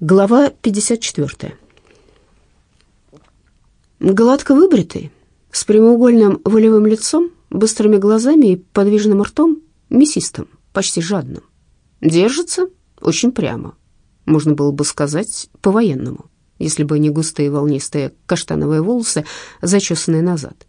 Глава 54. Гладко выбритый, с прямоугольным волевым лицом, быстрыми глазами и подвижным ртом, мясистым, почти жадным. Держится очень прямо, можно было бы сказать, по-военному, если бы не густые волнистые каштановые волосы, зачесанные назад.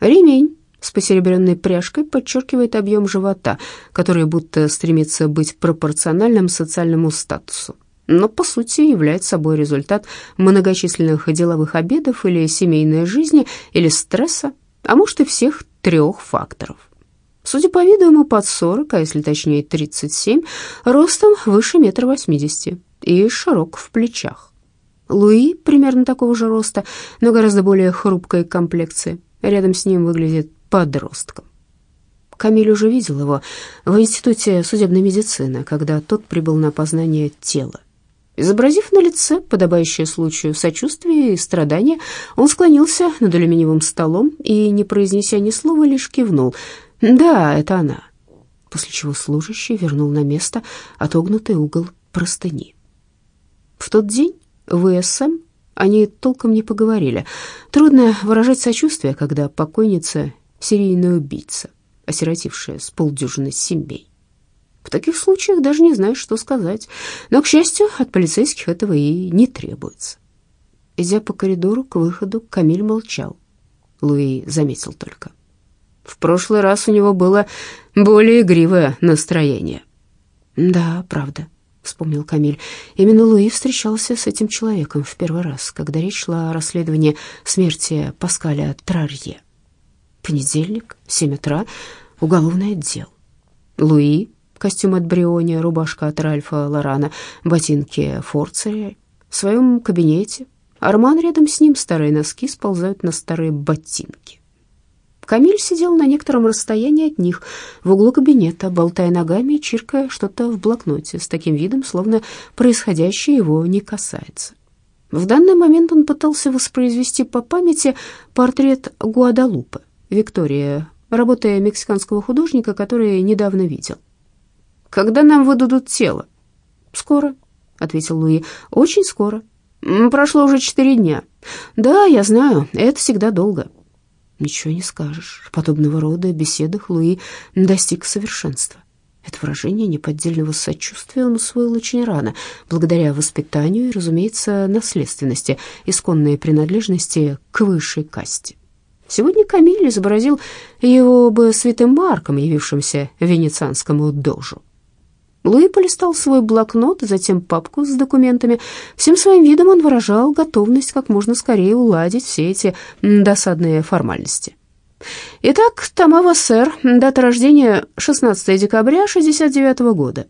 Ремень с посеребренной пряжкой подчеркивает объем живота, который будто стремится быть пропорциональным социальному статусу но по сути является собой результат многочисленных деловых обедов или семейной жизни, или стресса, а может и всех трех факторов. Судя по виду, ему под 40, а если точнее 37, ростом выше метра восьмидесяти и широк в плечах. Луи примерно такого же роста, но гораздо более хрупкой комплекции. Рядом с ним выглядит подростком. Камиль уже видел его в Институте судебной медицины, когда тот прибыл на опознание тела. Изобразив на лице подобающее случаю сочувствие и страдания, он склонился над алюминиевым столом и, не произнеся ни слова, лишь кивнул. «Да, это она», после чего служащий вернул на место отогнутый угол простыни. В тот день в ИСМ они толком не поговорили. Трудно выражать сочувствие, когда покойница — серийный убийца, осиротившая с полдюжины семей. В таких случаях даже не знаешь, что сказать. Но, к счастью, от полицейских этого и не требуется. Идя по коридору к выходу, Камиль молчал. Луи заметил только. В прошлый раз у него было более игривое настроение. «Да, правда», — вспомнил Камиль. Именно Луи встречался с этим человеком в первый раз, когда речь шла о расследовании смерти Паскаля Трарье. Понедельник, семь утра, уголовное отдел. Луи костюм от Бриони, рубашка от Ральфа Лорана, ботинки Форцери. В своем кабинете Арман рядом с ним, старые носки сползают на старые ботинки. Камиль сидел на некотором расстоянии от них, в углу кабинета, болтая ногами и чиркая что-то в блокноте, с таким видом, словно происходящее его не касается. В данный момент он пытался воспроизвести по памяти портрет Гуадалупы, Виктория, работая мексиканского художника, который недавно видел. Когда нам выдадут тело?» «Скоро», — ответил Луи, — «очень скоро. Прошло уже четыре дня. Да, я знаю, это всегда долго». Ничего не скажешь. В подобного рода беседах Луи достиг совершенства. Это выражение неподдельного сочувствия он усвоил очень рано, благодаря воспитанию и, разумеется, наследственности, исконной принадлежности к высшей касте. Сегодня Камиль изобразил его бы святым Марком, явившимся венецианскому дожу. Луи полистал свой блокнот, затем папку с документами. Всем своим видом он выражал готовность как можно скорее уладить все эти досадные формальности. Итак, Тамава Сэр, дата рождения 16 декабря 69 -го года.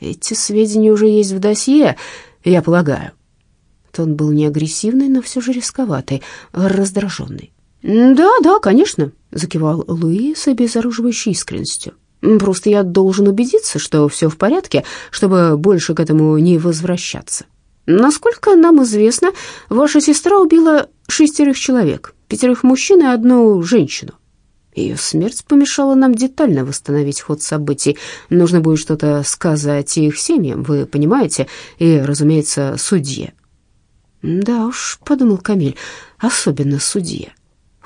Эти сведения уже есть в досье, я полагаю. Тон был не агрессивный, но все же рисковатый, раздраженный. «Да, да, конечно», — закивал Луи с обезоруживающей искренностью. Просто я должен убедиться, что все в порядке, чтобы больше к этому не возвращаться. Насколько нам известно, ваша сестра убила шестерых человек, пятерых мужчин и одну женщину. Ее смерть помешала нам детально восстановить ход событий. Нужно будет что-то сказать их семьям, вы понимаете, и, разумеется, судье. Да уж, подумал Камиль, особенно судье.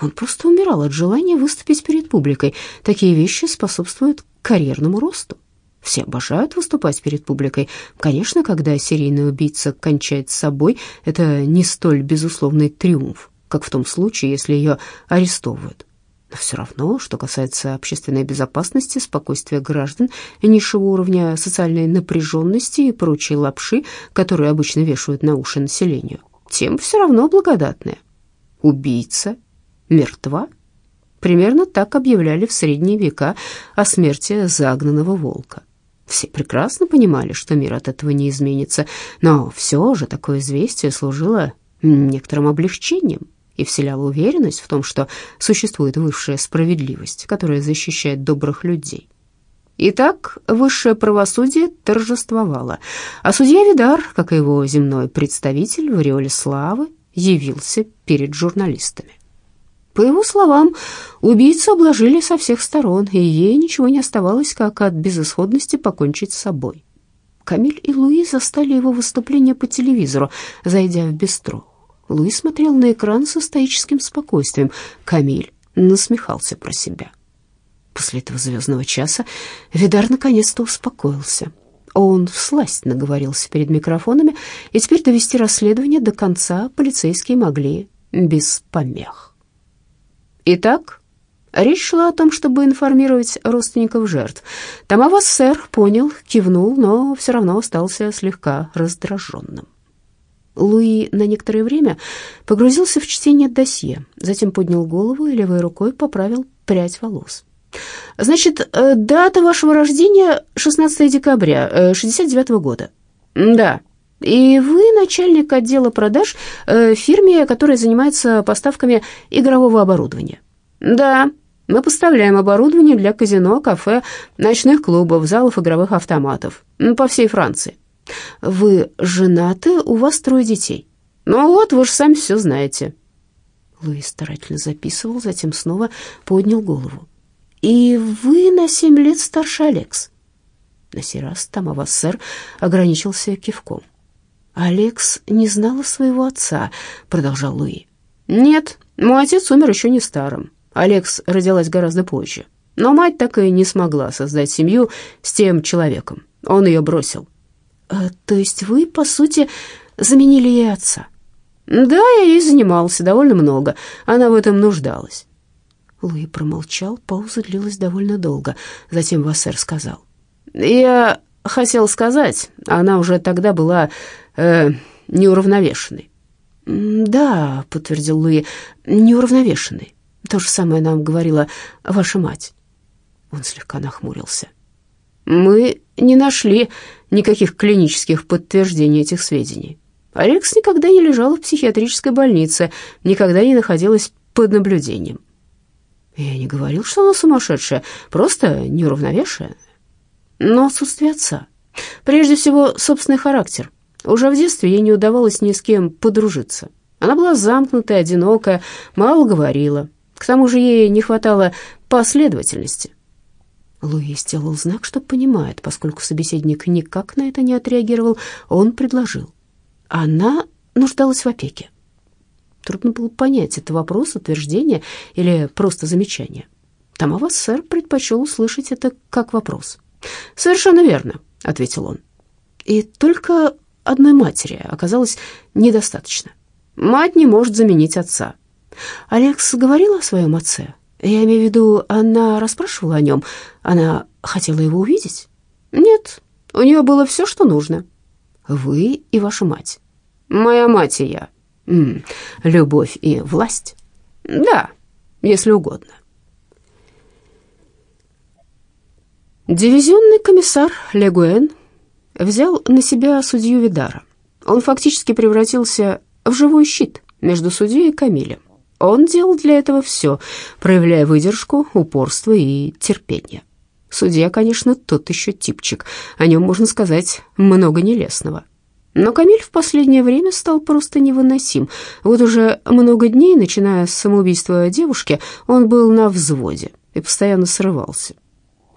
Он просто умирал от желания выступить перед публикой. Такие вещи способствуют карьерному росту. Все обожают выступать перед публикой. Конечно, когда серийный убийца кончает с собой, это не столь безусловный триумф, как в том случае, если ее арестовывают. Но все равно, что касается общественной безопасности, спокойствия граждан, низшего уровня социальной напряженности и прочей лапши, которые обычно вешают на уши населению, тем все равно благодатная. Убийца мертва? Примерно так объявляли в средние века о смерти загнанного волка. Все прекрасно понимали, что мир от этого не изменится, но все же такое известие служило некоторым облегчением и вселяло уверенность в том, что существует высшая справедливость, которая защищает добрых людей. Итак, высшее правосудие торжествовало, а судья Видар, как и его земной представитель в ореоле славы, явился перед журналистами. По его словам, убийцу обложили со всех сторон, и ей ничего не оставалось, как от безысходности покончить с собой. Камиль и Луи застали его выступление по телевизору, зайдя в бистро. Луи смотрел на экран со стоическим спокойствием. Камиль насмехался про себя. После этого звездного часа Видар наконец-то успокоился. Он всласть наговорился перед микрофонами, и теперь довести расследование до конца полицейские могли без помех. Итак, Речь шла о том, чтобы информировать родственников жертв. Тамавас сэр понял, кивнул, но все равно остался слегка раздраженным. Луи на некоторое время погрузился в чтение досье, затем поднял голову и левой рукой поправил прядь волос. «Значит, э, дата вашего рождения 16 декабря 69 -го года?» «Да», и вы начальник отдела продаж э, фирме, которая занимается поставками игрового оборудования. Да, мы поставляем оборудование для казино, кафе, ночных клубов, залов игровых автоматов по всей Франции. Вы женаты, у вас трое детей. Ну вот, вы же сами все знаете. Луис старательно записывал, затем снова поднял голову. И вы на семь лет старше Алекс. На сей раз Тамавассер ограничился кивком. «Алекс не знала своего отца», — продолжал Луи. «Нет, мой отец умер еще не старым. Алекс родилась гораздо позже. Но мать так и не смогла создать семью с тем человеком. Он ее бросил. А, то есть вы, по сути, заменили ей отца? Да, я ей занимался довольно много. Она в этом нуждалась. Луи промолчал, пауза длилась довольно долго. Затем Вассер сказал. «Я хотел сказать, она уже тогда была э, неуравновешенной». «Да», — подтвердил Луи, — «неуравновешенной». То же самое нам говорила ваша мать. Он слегка нахмурился. Мы не нашли никаких клинических подтверждений этих сведений. Алекс никогда не лежала в психиатрической больнице, никогда не находилась под наблюдением. Я не говорил, что она сумасшедшая, просто неуравновешенная. Но отсутствие отца. Прежде всего, собственный характер. Уже в детстве ей не удавалось ни с кем подружиться. Она была замкнутая, одинокая, мало говорила, к тому же ей не хватало последовательности. Луи сделал знак, что понимает, поскольку собеседник никак на это не отреагировал, он предложил. Она нуждалась в опеке. Трудно было понять, это вопрос, утверждение или просто замечание. Тамава сэр предпочел услышать это как вопрос. «Совершенно верно», — ответил он. И только одной матери оказалось недостаточно. Мать не может заменить отца. Алекс говорила о своем отце? Я имею в виду, она расспрашивала о нем? Она хотела его увидеть? Нет, у нее было все, что нужно. Вы и ваша мать. Моя мать и я. М -м, любовь и власть? Да, если угодно. Дивизионный комиссар Легуэн взял на себя судью Видара. Он фактически превратился в живой щит между судьей и Камилем. Он делал для этого все, проявляя выдержку, упорство и терпение. Судья, конечно, тот еще типчик, о нем можно сказать много нелестного. Но Камиль в последнее время стал просто невыносим. Вот уже много дней, начиная с самоубийства девушки, он был на взводе и постоянно срывался.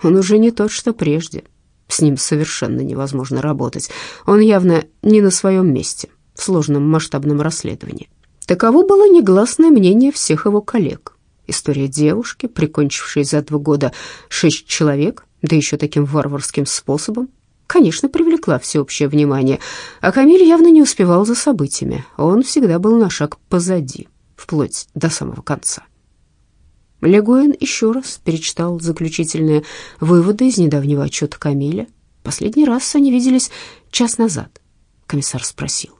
Он уже не тот, что прежде. С ним совершенно невозможно работать. Он явно не на своем месте в сложном масштабном расследовании. Таково было негласное мнение всех его коллег. История девушки, прикончившей за два года шесть человек, да еще таким варварским способом, конечно, привлекла всеобщее внимание, а Камиль явно не успевал за событиями. Он всегда был на шаг позади, вплоть до самого конца. Легуэн еще раз перечитал заключительные выводы из недавнего отчета Камиля. Последний раз они виделись час назад. Комиссар спросил.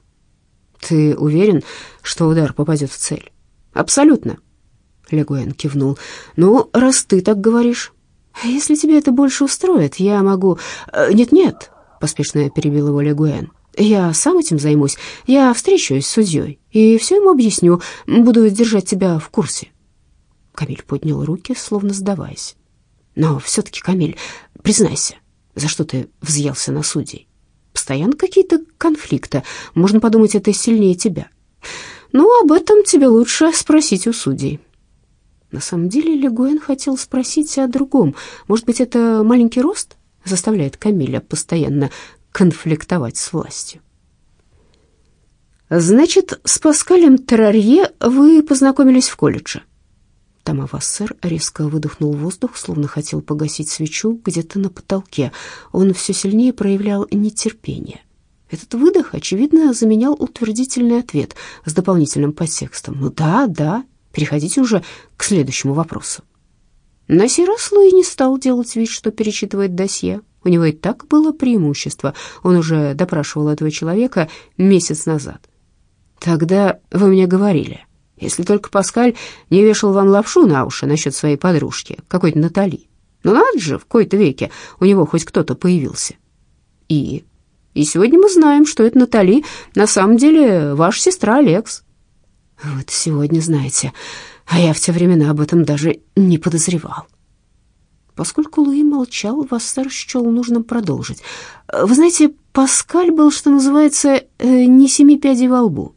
«Ты уверен, что удар попадет в цель?» «Абсолютно», — Легуэн кивнул. «Ну, раз ты так говоришь, если тебе это больше устроит, я могу...» «Э, «Нет-нет», — поспешно перебил его Легуэн. «Я сам этим займусь. Я встречусь с судьей и все ему объясню. Буду держать тебя в курсе». Камиль поднял руки, словно сдаваясь. «Но все-таки, Камиль, признайся, за что ты взъелся на судей?» Постоянно какие-то конфликты. Можно подумать, это сильнее тебя. Ну, об этом тебе лучше спросить у судей. На самом деле Легуэн хотел спросить о другом. Может быть, это маленький рост заставляет Камиля постоянно конфликтовать с властью. «Значит, с Паскалем Террарье вы познакомились в колледже?» Тома Вассер резко выдохнул воздух, словно хотел погасить свечу где-то на потолке. Он все сильнее проявлял нетерпение. Этот выдох, очевидно, заменял утвердительный ответ с дополнительным подтекстом. «Ну да, да, переходите уже к следующему вопросу». На сей раз Луи не стал делать вид, что перечитывает досье. У него и так было преимущество. Он уже допрашивал этого человека месяц назад. «Тогда вы мне говорили...» Если только Паскаль не вешал вам лапшу на уши насчет своей подружки, какой-то Натали. Но ну, надо же, в кои-то веке у него хоть кто-то появился. И... И сегодня мы знаем, что это Натали на самом деле ваша сестра Алекс. Вот сегодня знаете, а я в те времена об этом даже не подозревал. Поскольку Луи молчал, Вассер счел нужным продолжить. Вы знаете, Паскаль был, что называется, э, не семи пядей во лбу.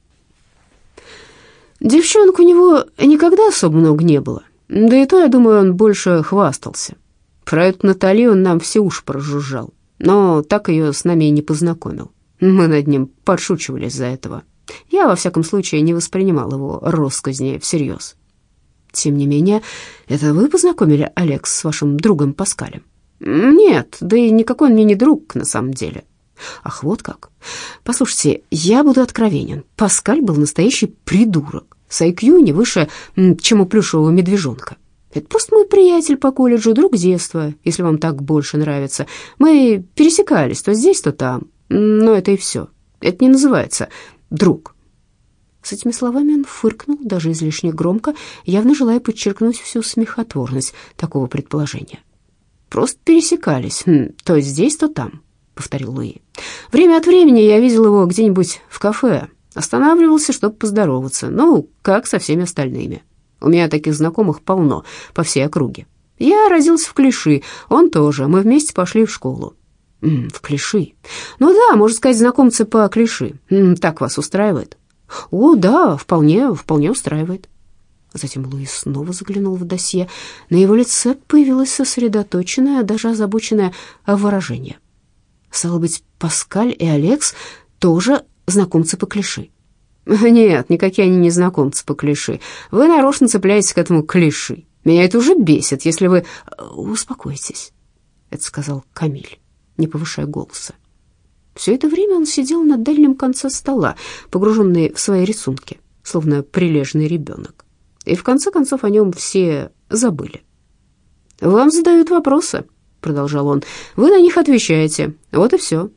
Девчонок у него никогда особо много не было. Да и то, я думаю, он больше хвастался. Про эту Натали он нам все уши прожужжал, но так ее с нами и не познакомил. Мы над ним подшучивали из-за этого. Я, во всяком случае, не воспринимал его россказни всерьез. Тем не менее, это вы познакомили Алекс с вашим другом Паскалем? Нет, да и никакой он мне не друг на самом деле. Ах, вот как. Послушайте, я буду откровенен. Паскаль был настоящий придурок. С IQ не выше, чем у плюшевого медвежонка. Это просто мой приятель по колледжу, друг детства, если вам так больше нравится. Мы пересекались то здесь, то там. Но это и все. Это не называется друг. С этими словами он фыркнул, даже излишне громко, явно желая подчеркнуть всю смехотворность такого предположения. Просто пересекались, то здесь, то там повторил Луи. Время от времени я видел его где-нибудь в кафе. Останавливался, чтобы поздороваться. Ну, как со всеми остальными. У меня таких знакомых полно по всей округе. Я родился в Клиши, он тоже. Мы вместе пошли в школу. В Клиши. Ну да, можно сказать, знакомцы по Клиши. Так вас устраивает? О, да, вполне, вполне устраивает. Затем Луис снова заглянул в досье. На его лице появилось сосредоточенное, даже озабоченное выражение. Стало быть, Паскаль и Алекс тоже знакомцы по клиши. Нет, никакие они не знакомцы по клиши. Вы нарочно цепляетесь к этому клиши. Меня это уже бесит, если вы... Э, успокойтесь, это сказал Камиль, не повышая голоса. Все это время он сидел на дальнем конце стола, погруженный в свои рисунки, словно прилежный ребенок. И в конце концов о нем все забыли. «Вам задают вопросы», продолжал он. «Вы на них отвечаете. Вот и все».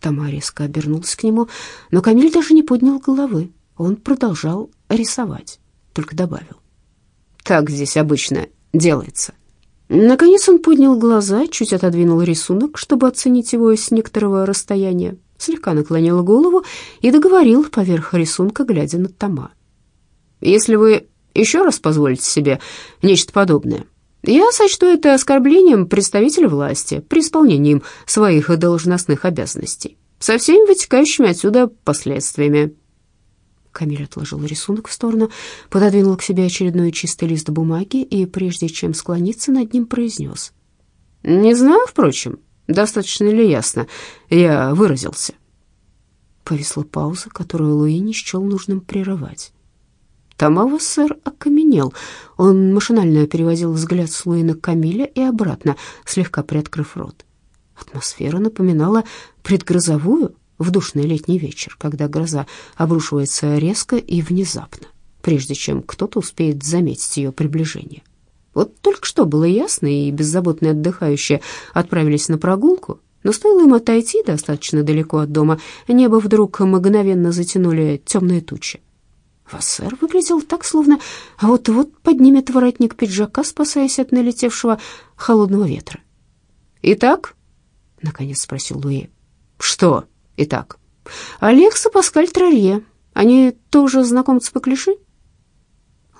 Тома резко обернулся к нему, но Камиль даже не поднял головы. Он продолжал рисовать, только добавил. «Так здесь обычно делается». Наконец он поднял глаза, чуть отодвинул рисунок, чтобы оценить его с некоторого расстояния, слегка наклонил голову и договорил поверх рисунка, глядя на Тома. «Если вы еще раз позволите себе нечто подобное, я сочту это оскорблением представителя власти при исполнении им своих должностных обязанностей, со всеми вытекающими отсюда последствиями». Камиль отложил рисунок в сторону, пододвинул к себе очередной чистый лист бумаги и, прежде чем склониться над ним, произнес. «Не знаю, впрочем, достаточно ли ясно я выразился». Повисла пауза, которую Луи не счел нужным прерывать. Тамава сэр окаменел. Он машинально перевозил взгляд с Луи на Камиля и обратно, слегка приоткрыв рот. Атмосфера напоминала предгрозовую в душный летний вечер, когда гроза обрушивается резко и внезапно, прежде чем кто-то успеет заметить ее приближение. Вот только что было ясно, и беззаботные отдыхающие отправились на прогулку, но стоило им отойти достаточно далеко от дома, небо вдруг мгновенно затянули темные тучи. Вассер выглядел так, словно вот-вот поднимет воротник пиджака, спасаясь от налетевшего холодного ветра. «Итак?» — наконец спросил Луи. «Что итак?» «Алекс и Паскаль Трарье. Они тоже знакомцы по клиши?»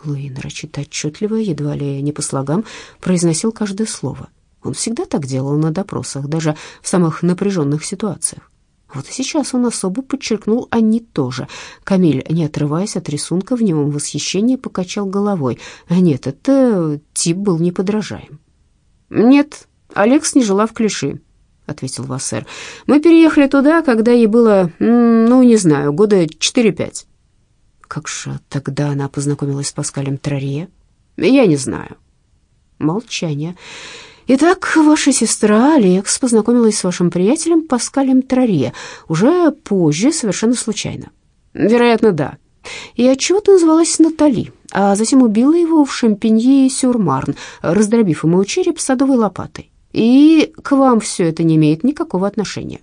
Луи нарочито отчетливо, едва ли не по слогам, произносил каждое слово. Он всегда так делал на допросах, даже в самых напряженных ситуациях. Вот и сейчас он особо подчеркнул «они тоже». Камиль, не отрываясь от рисунка, в немом восхищении покачал головой. Нет, это тип был неподражаем. «Нет, Алекс не жила в клиши. ответил Вассер. «Мы переехали туда, когда ей было, ну, не знаю, года четыре-пять». «Как же тогда она познакомилась с Паскалем Трарье?» «Я не знаю». Молчание. «Итак, ваша сестра Алекс познакомилась с вашим приятелем Паскалем Трарье уже позже, совершенно случайно». «Вероятно, да». «И отчего-то называлась Натали, а затем убила его в Шампиньи-Сюрмарн, раздробив ему череп садовой лопатой. И к вам все это не имеет никакого отношения».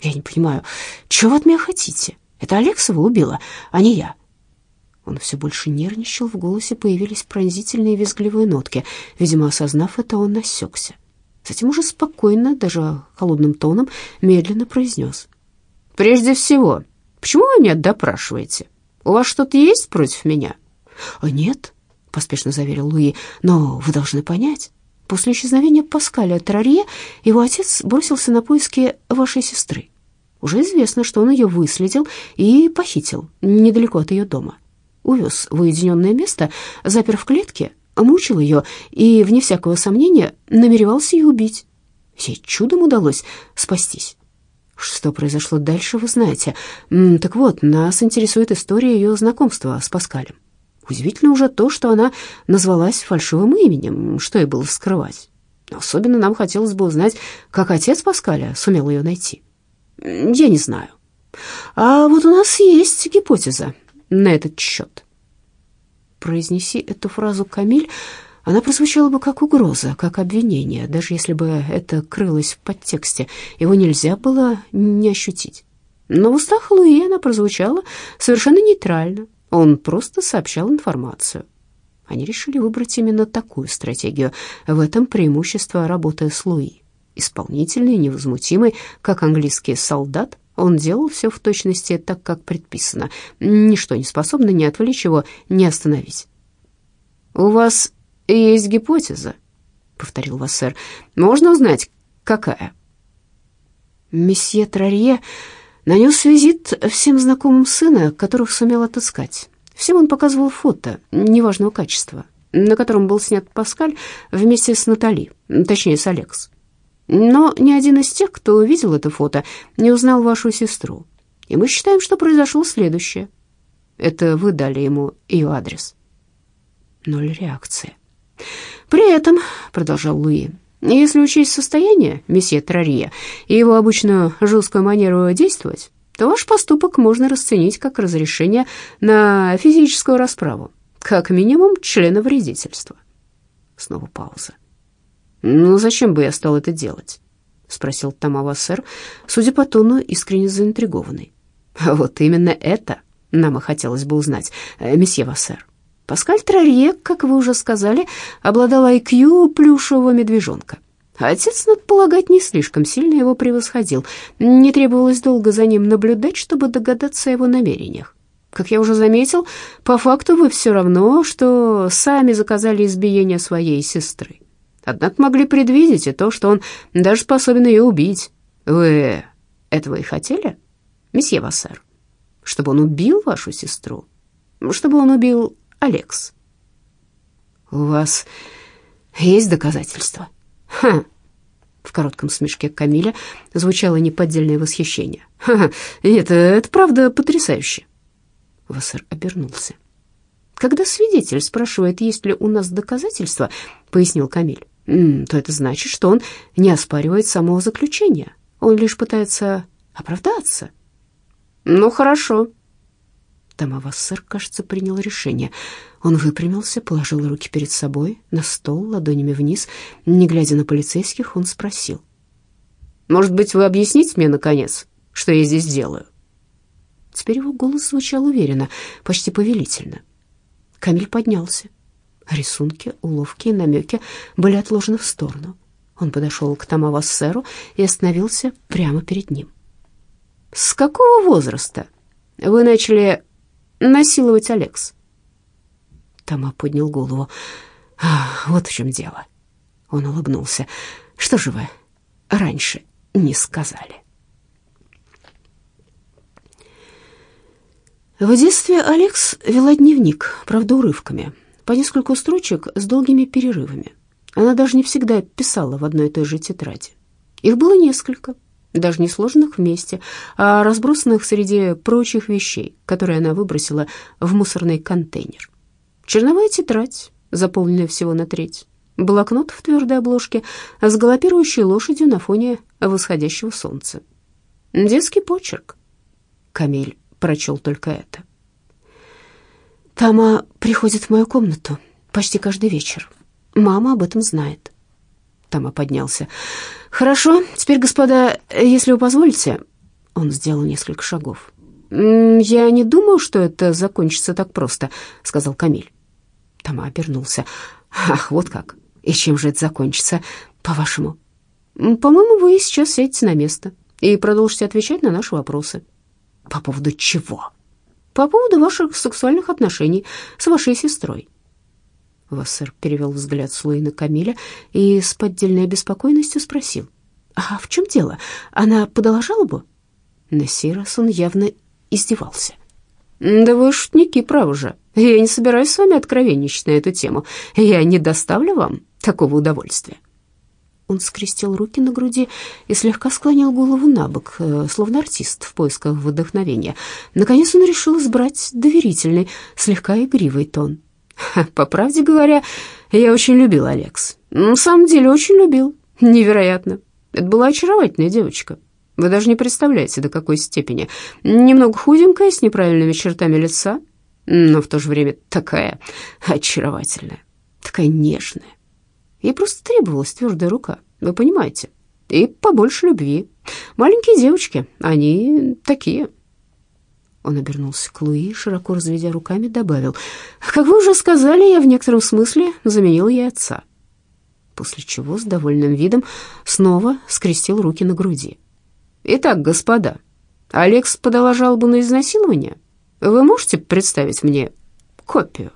«Я не понимаю, чего от меня хотите? Это Алексова убила, а не я». Он все больше нервничал, в голосе появились пронзительные визгливые нотки. Видимо, осознав это, он насекся. Затем уже спокойно, даже холодным тоном, медленно произнес. «Прежде всего, почему вы меня допрашиваете? У вас что-то есть против меня?» «Нет», — поспешно заверил Луи, — «но вы должны понять, После исчезновения Паскаля Трарье его отец бросился на поиски вашей сестры. Уже известно, что он ее выследил и похитил недалеко от ее дома. Увез в уединенное место, запер в клетке, мучил ее и, вне всякого сомнения, намеревался ее убить. Ей чудом удалось спастись. Что произошло дальше, вы знаете. Так вот, нас интересует история ее знакомства с Паскалем. Удивительно уже то, что она назвалась фальшивым именем, что ей было скрывать. Особенно нам хотелось бы узнать, как отец Паскаля сумел ее найти. Я не знаю. А вот у нас есть гипотеза на этот счет. Произнеси эту фразу Камиль, она прозвучала бы как угроза, как обвинение, даже если бы это крылось в подтексте. Его нельзя было не ощутить. Но в устах Луи она прозвучала совершенно нейтрально, он просто сообщал информацию. Они решили выбрать именно такую стратегию. В этом преимущество работы с Луи. Исполнительный, невозмутимый, как английский солдат, он делал все в точности так, как предписано. Ничто не способно ни отвлечь его, ни остановить. «У вас есть гипотеза?» — повторил Вассер. «Можно узнать, какая?» Месье Трарье Нанес визит всем знакомым сына, которых сумел отыскать. Всем он показывал фото неважного качества, на котором был снят Паскаль вместе с Натали, точнее, с Алекс. Но ни один из тех, кто увидел это фото, не узнал вашу сестру. И мы считаем, что произошло следующее. Это вы дали ему ее адрес. Ноль реакции. При этом, продолжал Луи, если учесть состояние месье Трарье и его обычную жесткую манеру действовать, то ваш поступок можно расценить как разрешение на физическую расправу, как минимум члена вредительства. Снова пауза. «Ну, зачем бы я стал это делать?» — спросил Тамава-сэр, судя по тону, искренне заинтригованный. «Вот именно это нам и хотелось бы узнать, э, месье Вассер. Паскаль Трарье, как вы уже сказали, обладал IQ плюшевого медвежонка. Отец, надо полагать, не слишком сильно его превосходил. Не требовалось долго за ним наблюдать, чтобы догадаться о его намерениях. Как я уже заметил, по факту вы все равно, что сами заказали избиение своей сестры. Однако могли предвидеть и то, что он даже способен ее убить. Вы этого и хотели, месье Вассер? Чтобы он убил вашу сестру? Чтобы он убил Алекс. У вас есть доказательства? Ха. В коротком смешке Камиля звучало неподдельное восхищение. Ха, это, это правда потрясающе. Вассер обернулся. Когда свидетель спрашивает, есть ли у нас доказательства, пояснил Камиль, то это значит, что он не оспаривает самого заключения. Он лишь пытается оправдаться. Ну, хорошо, Тамавассер, кажется, принял решение. Он выпрямился, положил руки перед собой на стол, ладонями вниз. Не глядя на полицейских, он спросил. «Может быть, вы объясните мне, наконец, что я здесь делаю?» Теперь его голос звучал уверенно, почти повелительно. Камиль поднялся. Рисунки, уловки и намеки были отложены в сторону. Он подошел к Тамавассеру и остановился прямо перед ним. «С какого возраста вы начали насиловать Алекс. Тома поднял голову. А, вот в чем дело. Он улыбнулся. Что же вы раньше не сказали? В детстве Алекс вела дневник, правда, урывками, по нескольку строчек с долгими перерывами. Она даже не всегда писала в одной и той же тетради. Их было несколько, даже не сложенных вместе, а разбросанных среди прочих вещей, которые она выбросила в мусорный контейнер. Черновая тетрадь, заполненная всего на треть, блокнот в твердой обложке с галопирующей лошадью на фоне восходящего солнца. Детский почерк. Камиль прочел только это. Тама приходит в мою комнату почти каждый вечер. Мама об этом знает. Тама поднялся. «Хорошо, теперь, господа, если вы позволите...» Он сделал несколько шагов. «Я не думаю, что это закончится так просто», — сказал Камиль. Тома обернулся. «Ах, вот как. И чем же это закончится, по-вашему?» «По-моему, вы сейчас сядете на место и продолжите отвечать на наши вопросы». «По поводу чего?» «По поводу ваших сексуальных отношений с вашей сестрой». Вассер перевел взгляд с Луи на Камиля и с поддельной обеспокоенностью спросил. «А в чем дело? Она подала жалобу?» На сей раз он явно издевался. «Да вы шутники, право же. Я не собираюсь с вами откровенничать на эту тему. Я не доставлю вам такого удовольствия». Он скрестил руки на груди и слегка склонил голову на бок, э, словно артист в поисках вдохновения. Наконец он решил избрать доверительный, слегка игривый тон. По правде говоря, я очень любил Алекс. На самом деле очень любил. Невероятно. Это была очаровательная девочка. Вы даже не представляете, до какой степени. Немного худенькая, с неправильными чертами лица, но в то же время такая очаровательная, такая нежная. Ей просто требовалась твердая рука, вы понимаете, и побольше любви. Маленькие девочки, они такие. Он обернулся к Луи, широко разведя руками, добавил, «Как вы уже сказали, я в некотором смысле заменил ей отца». После чего с довольным видом снова скрестил руки на груди. «Итак, господа, Алекс подала жалобу на изнасилование. Вы можете представить мне копию?»